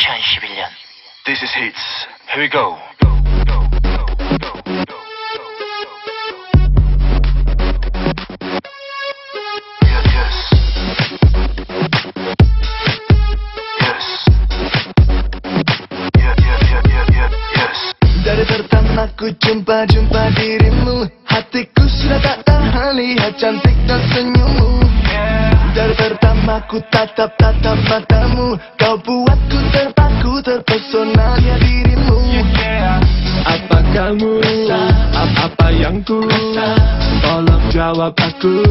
2011.년 This is hits. Here we go. Dari pertama ku jumpa-jumpa dirimu. Hatiku sudah tak tahan lihat cantik dan senyummu. Dari pertama ku tatap-tatap matamu. Kau buatku terpesona dirimu. Apa kamu? Apa, apa yang ku? Tolong jawab aku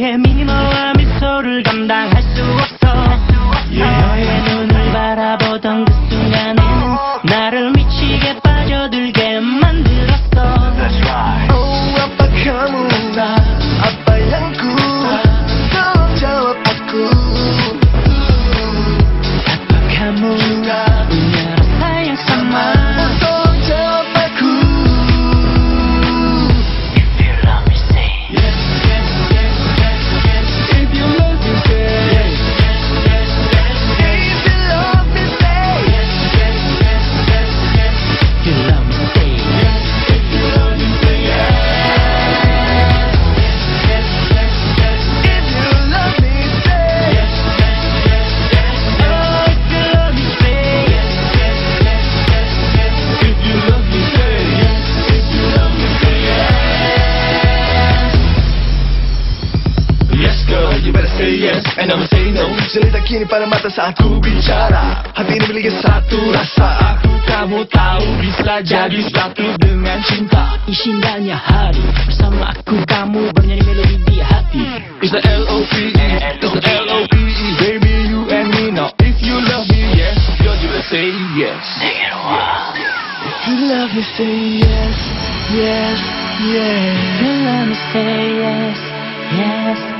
Yeah. me? And I'm say no. Jelita kini pada mata saat ku bicara. Hati ini memiliki satu rasa. Aku kamu tahu bisa jadi satu dengan cinta. Isindanya hari. Bersama aku kamu bernyanyi melodi di hati. It's the L.O.V.E It's the L.O.V.E Baby you and me now If you love me yes. You're gonna say yes. If you love me say yes Yes, yes. And let me say yes Yes.